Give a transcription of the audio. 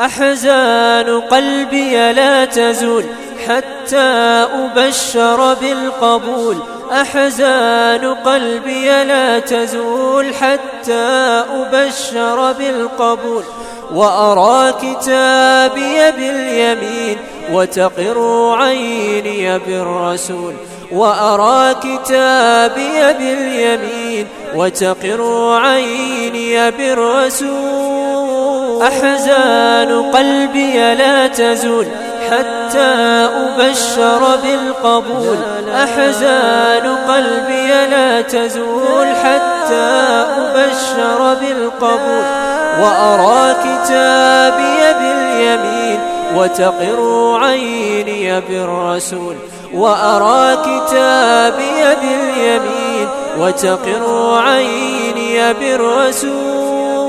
أحزان قلبي لا تزول حتى أبشر بالقبول. أحزان قلبي لا تزول حتى أبشر بالقبول. وأرى كتابي باليمين وتقر عيني بالرسول. وأرى كتابي باليمين وتقر عيني بالرسول. أحزان قلبي لا تزول حتى أبشر بالقبول. أحزان قلبي لا تزول حتى أبشر بالقبول. وأرى كتابي باليمين وتقر عيني بالرسول. وأرى كتابي باليمين وتقر عيني بالرسول.